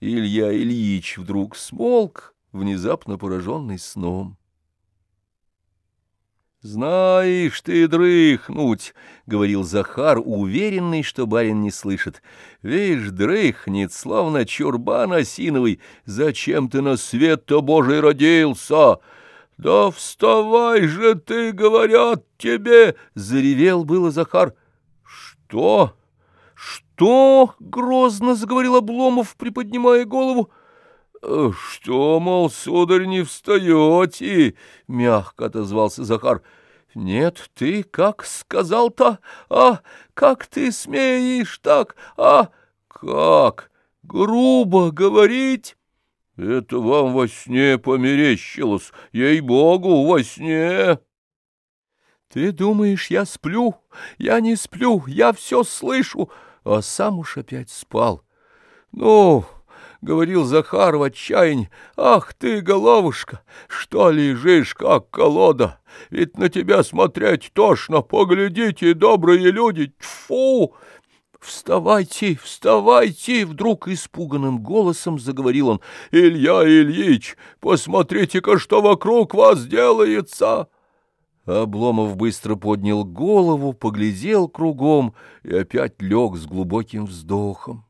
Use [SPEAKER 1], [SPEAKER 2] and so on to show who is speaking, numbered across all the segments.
[SPEAKER 1] Илья Ильич вдруг смолк, внезапно пораженный сном. «Знаешь ты дрыхнуть», — говорил Захар, уверенный, что барин не слышит. «Вишь, дрыхнет, словно чурбан осиновый. Зачем ты на свет-то Божий родился?» «Да вставай же ты, говорят тебе!» — заревел было Захар. «Что?» «Что?» — грозно заговорил Обломов, приподнимая голову. «Э, «Что, мол, сударь, не встаете?» — мягко отозвался Захар. «Нет, ты как сказал-то? А, как ты смеешь так? А, как? Грубо говорить?» «Это вам во сне померещилось, ей-богу, во сне!» «Ты думаешь, я сплю? Я не сплю, я все слышу!» А сам уж опять спал. «Ну, — говорил Захар в отчаянии, — ах ты, головушка, что лежишь, как колода? Ведь на тебя смотреть тошно, поглядите, добрые люди, тьфу!» «Вставайте, вставайте!» — вдруг испуганным голосом заговорил он. «Илья Ильич, посмотрите-ка, что вокруг вас делается!» Обломов быстро поднял голову, поглядел кругом и опять лег с глубоким вздохом.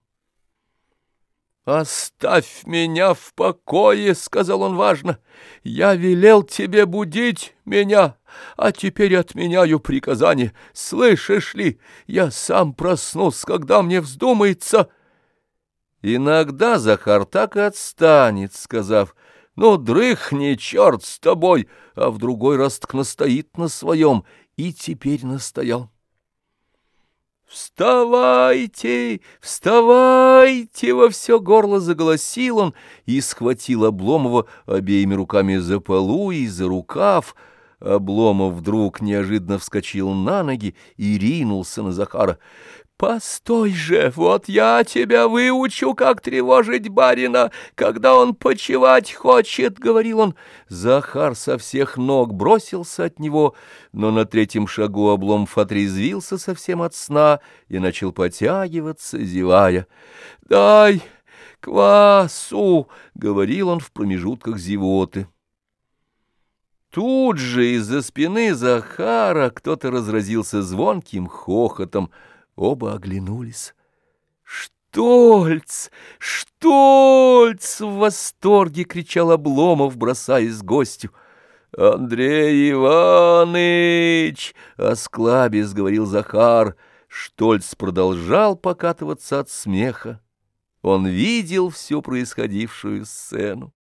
[SPEAKER 1] «Оставь меня в покое», — сказал он важно. «Я велел тебе будить меня, а теперь отменяю приказание. Слышишь ли, я сам проснусь, когда мне вздумается». Иногда Захар так и отстанет, сказав ну, дрыхни, черт с тобой, а в другой раз так настоит на своем, и теперь настоял. «Вставайте! Вставайте!» — во все горло заголосил он и схватил Обломова обеими руками за полу и за рукав. Обломов вдруг неожиданно вскочил на ноги и ринулся на Захара. «Постой же, вот я тебя выучу, как тревожить барина, когда он почевать хочет», — говорил он. Захар со всех ног бросился от него, но на третьем шагу Обломов отрезвился совсем от сна и начал потягиваться, зевая. «Дай квасу», — говорил он в промежутках зевоты. Тут же из-за спины Захара кто-то разразился звонким хохотом — Оба оглянулись. «Штольц! Штольц!» — в восторге кричал Обломов, бросаясь гостю. «Андрей Иваныч!» — осклабясь говорил Захар. Штольц продолжал покатываться от смеха. Он видел всю происходившую сцену.